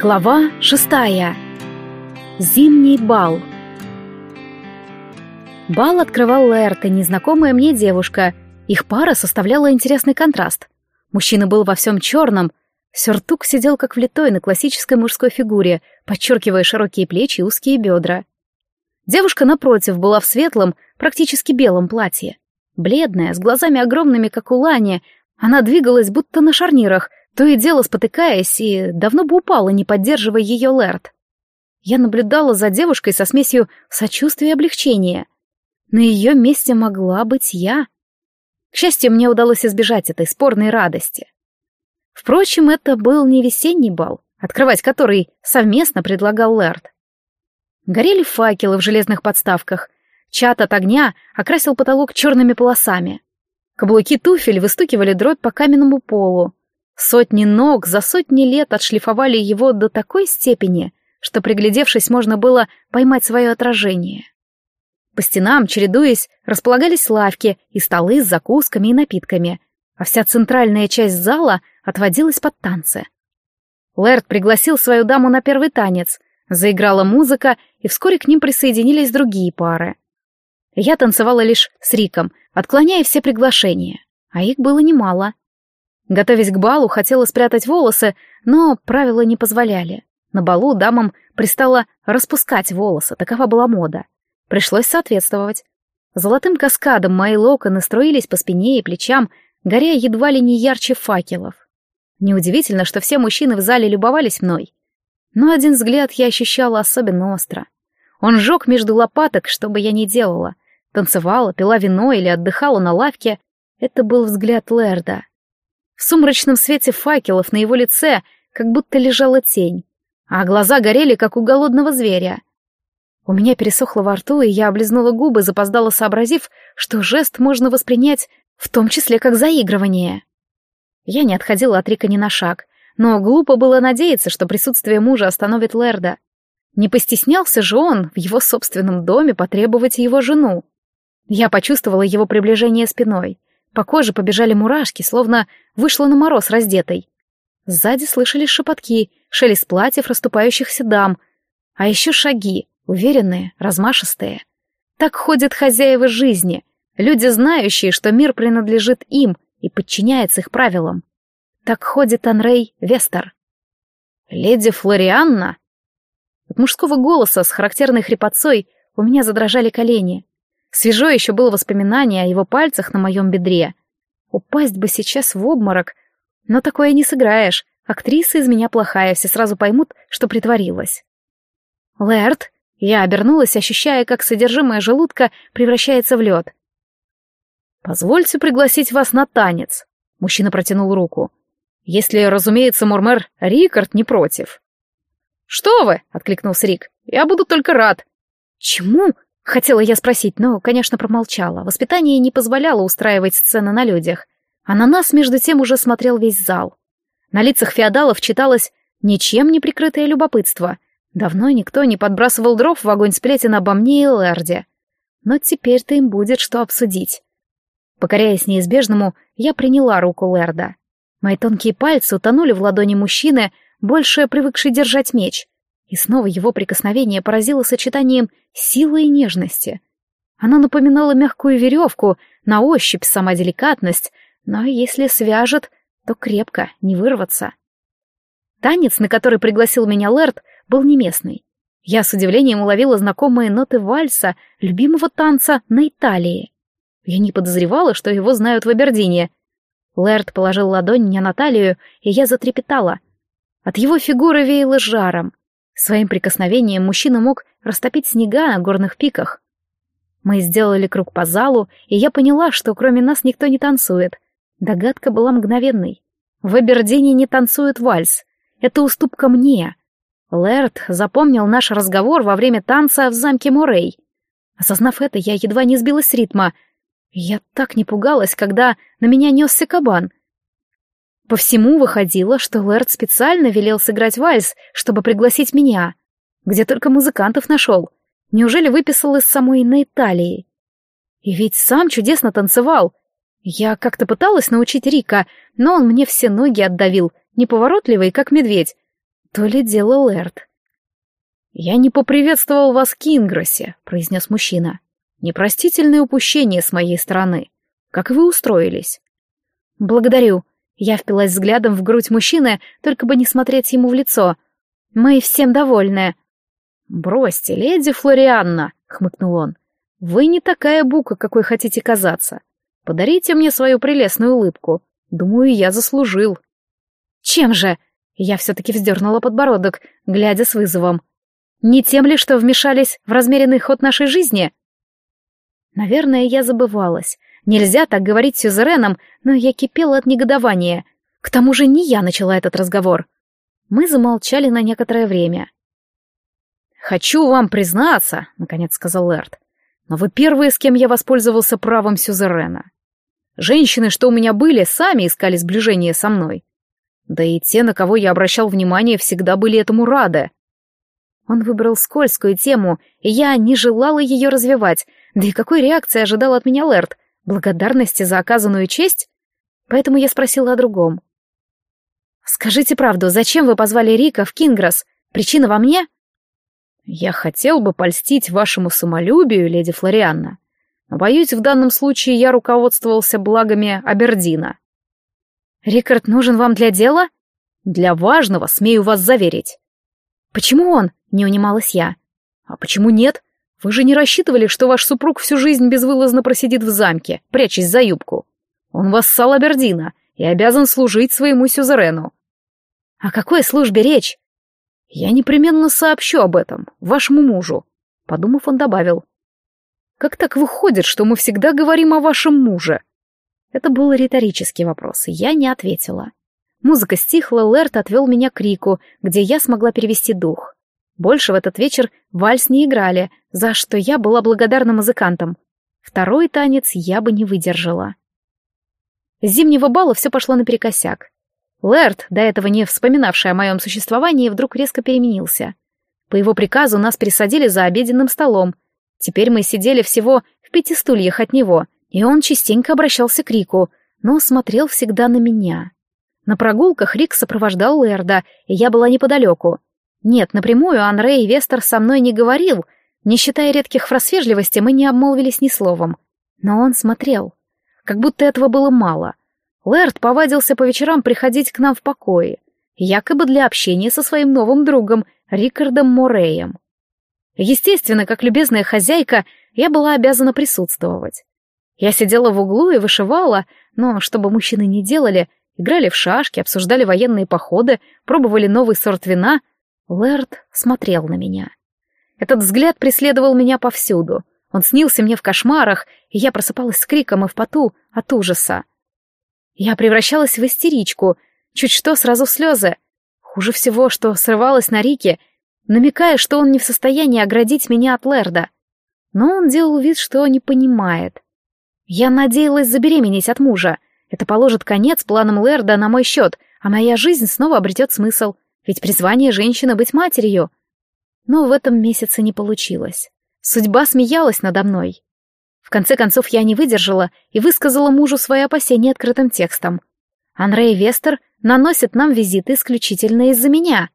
Глава шестая. Зимний бал. Бал открывал Лэрт и незнакомая мне девушка. Их пара составляла интересный контраст. Мужчина был во всем черном. Сюртук сидел как влитой на классической мужской фигуре, подчеркивая широкие плечи и узкие бедра. Девушка, напротив, была в светлом, практически белом платье. Бледная, с глазами огромными, как у Лани, она двигалась будто на шарнирах, то и дело спотыкаясь, и давно бы упала, не поддерживая ее Лэрд. Я наблюдала за девушкой со смесью сочувствия и облегчения. На ее месте могла быть я. К счастью, мне удалось избежать этой спорной радости. Впрочем, это был не весенний бал, открывать который совместно предлагал Лэрд. Горели факелы в железных подставках. Чат от огня окрасил потолок черными полосами. Каблуки туфель выстукивали дробь по каменному полу. Сотни ног за сотни лет отшлифовали его до такой степени, что, приглядевшись, можно было поймать свое отражение. По стенам, чередуясь, располагались лавки и столы с закусками и напитками, а вся центральная часть зала отводилась под танцы. Лэрд пригласил свою даму на первый танец, заиграла музыка, и вскоре к ним присоединились другие пары. Я танцевала лишь с Риком, отклоняя все приглашения, а их было немало. Готовясь к балу, хотела спрятать волосы, но правила не позволяли. На балу дамам пристало распускать волосы, такова была мода. Пришлось соответствовать. Золотым каскадом мои локоны струились по спине и плечам, горя едва ли не ярче факелов. Неудивительно, что все мужчины в зале любовались мной. Но один взгляд я ощущала особенно остро. Он сжег между лопаток, что бы я ни делала. Танцевала, пила вино или отдыхала на лавке. Это был взгляд Лерда. В сумрачном свете факелов на его лице как будто лежала тень, а глаза горели, как у голодного зверя. У меня пересохло во рту, и я облизнула губы, запоздала сообразив, что жест можно воспринять в том числе как заигрывание. Я не отходила от Рика ни на шаг, но глупо было надеяться, что присутствие мужа остановит Лерда. Не постеснялся же он в его собственном доме потребовать его жену. Я почувствовала его приближение спиной, по коже побежали мурашки, словно вышла на мороз раздетой. Сзади слышались шепотки, шелест платьев расступающихся дам, а еще шаги, уверенные, размашистые. Так ходят хозяева жизни, люди, знающие, что мир принадлежит им и подчиняется их правилам. Так ходит Анрей Вестер. «Леди Флорианна?» От мужского голоса с характерной хрипотцой у меня задрожали колени. Свежо еще было воспоминание о его пальцах на моем бедре. Упасть бы сейчас в обморок. Но такое не сыграешь. Актриса из меня плохая, все сразу поймут, что притворилась. «Лэрд!» Я обернулась, ощущая, как содержимое желудка превращается в лед. «Позвольте пригласить вас на танец», — мужчина протянул руку. «Если, разумеется, Мурмер Рикард не против». «Что вы?» — откликнулся Рик. «Я буду только рад». «Чему?» Хотела я спросить, но, конечно, промолчала. Воспитание не позволяло устраивать сцены на людях. А на нас, между тем, уже смотрел весь зал. На лицах феодалов читалось ничем не прикрытое любопытство. Давно никто не подбрасывал дров в огонь сплетен обо мне и Лэрде. Но теперь-то им будет что обсудить. Покоряясь неизбежному, я приняла руку Лэрда. Мои тонкие пальцы утонули в ладони мужчины, больше привыкший держать меч. И снова его прикосновение поразило сочетанием силы и нежности. Она напоминала мягкую веревку, на ощупь сама деликатность, но если свяжет, то крепко, не вырваться. Танец, на который пригласил меня Лэрд, был не местный. Я с удивлением уловила знакомые ноты вальса, любимого танца на Италии. Я не подозревала, что его знают в Абердине. Лэрд положил ладонь мне на талию, и я затрепетала. От его фигуры веяло жаром. Своим прикосновением мужчина мог растопить снега на горных пиках. Мы сделали круг по залу, и я поняла, что кроме нас никто не танцует. Догадка была мгновенной. В Абердине не танцует вальс. Это уступка мне. Лэрд запомнил наш разговор во время танца в замке Морей. Осознав это, я едва не сбилась с ритма. Я так не пугалась, когда на меня несся кабан. По всему выходило, что Лэрд специально велел сыграть вальс, чтобы пригласить меня. Где только музыкантов нашел. Неужели выписал из самой на Италии? И ведь сам чудесно танцевал. Я как-то пыталась научить Рика, но он мне все ноги отдавил, неповоротливый, как медведь. то ли дело Лэрд. «Я не поприветствовал вас Кингросе», — произнес мужчина. «Непростительное упущение с моей стороны. Как вы устроились?» «Благодарю». Я впилась взглядом в грудь мужчины, только бы не смотреть ему в лицо. «Мы всем довольны». «Бросьте, леди Флорианна», — хмыкнул он. «Вы не такая бука, какой хотите казаться. Подарите мне свою прелестную улыбку. Думаю, я заслужил». «Чем же?» Я все-таки вздернула подбородок, глядя с вызовом. «Не тем ли, что вмешались в размеренный ход нашей жизни?» Наверное, я забывалась. Нельзя так говорить Сюзереном, но я кипела от негодования. К тому же не я начала этот разговор. Мы замолчали на некоторое время. «Хочу вам признаться», — наконец сказал Эрт, «но вы первые, с кем я воспользовался правом Сюзерена. Женщины, что у меня были, сами искали сближение со мной. Да и те, на кого я обращал внимание, всегда были этому рады. Он выбрал скользкую тему, и я не желала ее развивать. Да и какой реакции ожидал от меня Лэрд? Благодарности за оказанную честь? Поэтому я спросила о другом. «Скажите правду, зачем вы позвали Рика в Кингрос? Причина во мне?» «Я хотел бы польстить вашему самолюбию, леди Флорианна, но, боюсь, в данном случае я руководствовался благами Абердина». «Рикард нужен вам для дела?» «Для важного, смею вас заверить». «Почему он?» — не унималась я. «А почему нет? Вы же не рассчитывали, что ваш супруг всю жизнь безвылазно просидит в замке, прячась за юбку. Он вассал Абердина и обязан служить своему сюзерену». «О какой службе речь?» «Я непременно сообщу об этом вашему мужу», — подумав, он добавил. «Как так выходит, что мы всегда говорим о вашем муже?» Это был риторический вопрос, и я не ответила. Музыка стихла, Лэрт отвел меня к Рику, где я смогла перевести дух. Больше в этот вечер вальс не играли, за что я была благодарна музыкантам. Второй танец я бы не выдержала. С зимнего бала все пошло наперекосяк. Лэрт, до этого не вспоминавший о моем существовании, вдруг резко переменился. По его приказу нас пересадили за обеденным столом. Теперь мы сидели всего в пяти стульях от него, и он частенько обращался к Рику, но смотрел всегда на меня. На прогулках Рик сопровождал Лэрда, и я была неподалеку. Нет, напрямую Анре и Вестер со мной не говорил, не считая редких фраз вежливости, мы не обмолвились ни словом. Но он смотрел. Как будто этого было мало. Лэрд повадился по вечерам приходить к нам в покое, якобы для общения со своим новым другом, Рикардом Мореем. Естественно, как любезная хозяйка, я была обязана присутствовать. Я сидела в углу и вышивала, но, чтобы мужчины не делали, играли в шашки, обсуждали военные походы, пробовали новый сорт вина — Лэрд смотрел на меня. Этот взгляд преследовал меня повсюду. Он снился мне в кошмарах, и я просыпалась с криком и в поту от ужаса. Я превращалась в истеричку, чуть что сразу слезы. Хуже всего, что срывалась на Рике, намекая, что он не в состоянии оградить меня от Лерда. Но он делал вид, что не понимает. Я надеялась забеременеть от мужа. Это положит конец планам Лерда на мой счет, а моя жизнь снова обретет смысл — ведь призвание женщины быть матерью. Но в этом месяце не получилось. Судьба смеялась надо мной. В конце концов, я не выдержала и высказала мужу свои опасения открытым текстом. Анрей Вестер наносит нам визиты исключительно из-за меня.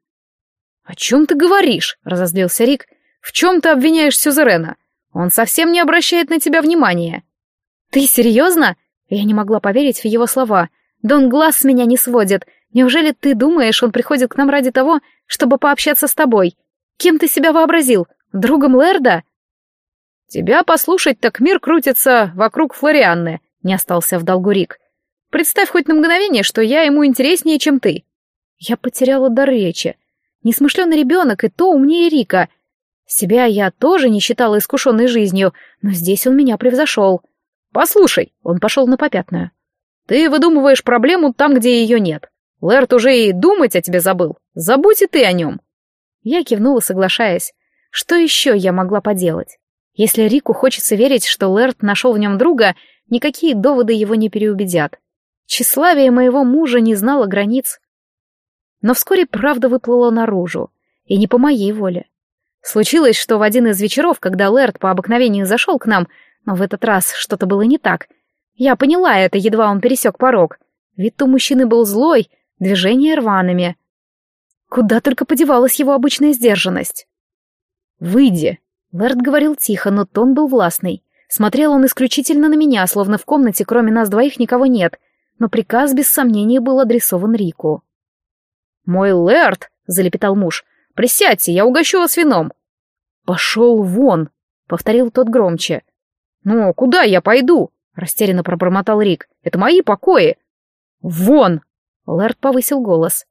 «О чем ты говоришь?» — разозлился Рик. «В чем ты обвиняешь Сюзерена? Он совсем не обращает на тебя внимания». «Ты серьезно?» Я не могла поверить в его слова. «Да он глаз с меня не сводит, Неужели ты думаешь, он приходит к нам ради того, чтобы пообщаться с тобой? Кем ты себя вообразил? Другом Лерда?» «Тебя послушать, так мир крутится вокруг Флорианны», — не остался в долгу Рик. «Представь хоть на мгновение, что я ему интереснее, чем ты». Я потеряла дар речи. Несмышленый ребенок и то умнее Рика. Себя я тоже не считала искушенной жизнью, но здесь он меня превзошел. «Послушай», — он пошел на попятную, — «ты выдумываешь проблему там, где ее нет. Лэрт уже и думать о тебе забыл. Забудь и ты о нем. Я кивнула, соглашаясь. Что еще я могла поделать? Если Рику хочется верить, что Лэрт нашел в нем друга, никакие доводы его не переубедят. Тщеславие моего мужа не знало границ. Но вскоре правда выплыла наружу, и не по моей воле. Случилось, что в один из вечеров, когда Лэрт по обыкновению зашел к нам, но в этот раз что-то было не так, я поняла это, едва он пересек порог. Вид у мужчины был злой, движения рваными. Куда только подевалась его обычная сдержанность. «Выйди!» Лэрд говорил тихо, но тон был властный. Смотрел он исключительно на меня, словно в комнате кроме нас двоих никого нет, но приказ без сомнения был адресован Рику. «Мой Лэрд!» — залепетал муж. «Присядьте, я угощу вас вином!» «Пошел вон!» — повторил тот громче. «Ну, куда я пойду?» — растерянно пробормотал Рик. «Это мои покои!» «Вон!» — Лэрд повысил голос.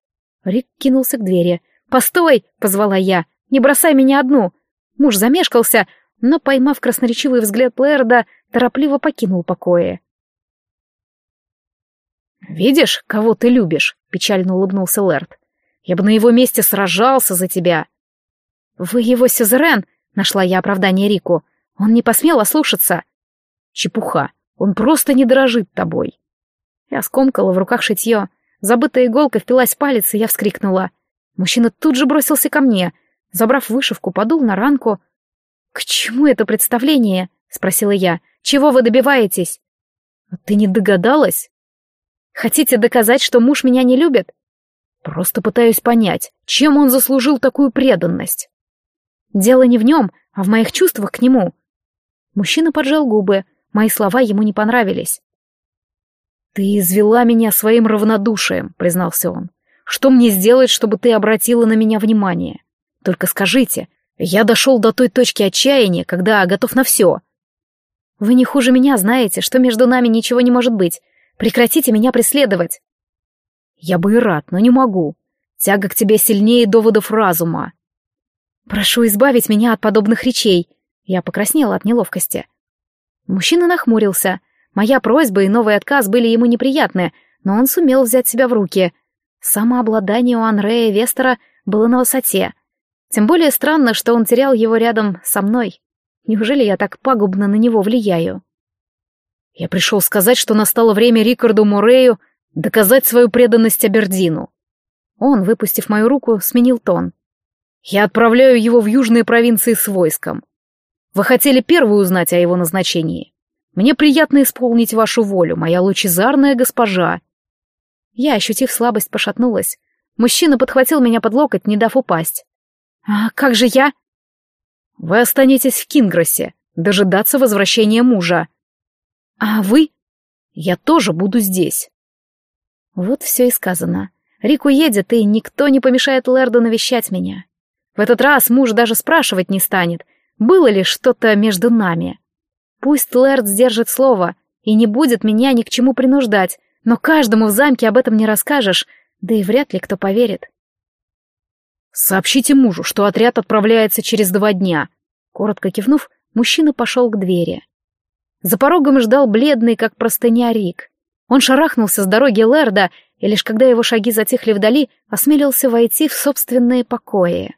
Рик кинулся к двери. «Постой!» — позвала я. «Не бросай меня одну!» Муж замешкался, но, поймав красноречивый взгляд Лэрда, торопливо покинул покои. «Видишь, кого ты любишь?» — печально улыбнулся Лэрд. «Я бы на его месте сражался за тебя». «Вы его сюзерен?» — нашла я оправдание Рику. «Он не посмел ослушаться». «Чепуха. Он просто не дорожит тобой». Я скомкала в руках шитье. Забытая иголка впилась в палец, и я вскрикнула. Мужчина тут же бросился ко мне. Забрав вышивку, подул на ранку. «К чему это представление?» — спросила я. «Чего вы добиваетесь?» «Ты не догадалась?» «Хотите доказать, что муж меня не любит?» «Просто пытаюсь понять, чем он заслужил такую преданность?» «Дело не в нем, а в моих чувствах к нему». Мужчина поджал губы, мои слова ему не понравились. «Ты извела меня своим равнодушием», — признался он. «Что мне сделать, чтобы ты обратила на меня внимание? Только скажите, я дошел до той точки отчаяния, когда готов на все». «Вы не хуже меня знаете, что между нами ничего не может быть. Прекратите меня преследовать». «Я бы и рад, но не могу. Тяга к тебе сильнее доводов разума». «Прошу избавить меня от подобных речей». Я покраснела от неловкости. Мужчина нахмурился — Моя просьба и новый отказ были ему неприятны, но он сумел взять себя в руки. Самообладание у Анрея Вестера было на высоте. Тем более странно, что он терял его рядом со мной. Неужели я так пагубно на него влияю? Я пришел сказать, что настало время Рикарду Мурею доказать свою преданность Абердину. Он, выпустив мою руку, сменил тон. Я отправляю его в южные провинции с войском. Вы хотели первую узнать о его назначении. Мне приятно исполнить вашу волю, моя лучезарная госпожа». Я, ощутив слабость, пошатнулась. Мужчина подхватил меня под локоть, не дав упасть. «А как же я?» «Вы останетесь в Кингросе, дожидаться возвращения мужа». «А вы?» «Я тоже буду здесь». Вот все и сказано. Рик уедет, и никто не помешает Лерду навещать меня. В этот раз муж даже спрашивать не станет, было ли что-то между нами. Пусть Лэрд сдержит слово и не будет меня ни к чему принуждать, но каждому в замке об этом не расскажешь, да и вряд ли кто поверит. «Сообщите мужу, что отряд отправляется через два дня». Коротко кивнув, мужчина пошел к двери. За порогом ждал бледный, как простыня, Рик. Он шарахнулся с дороги Лерда, и лишь когда его шаги затихли вдали, осмелился войти в собственные покои.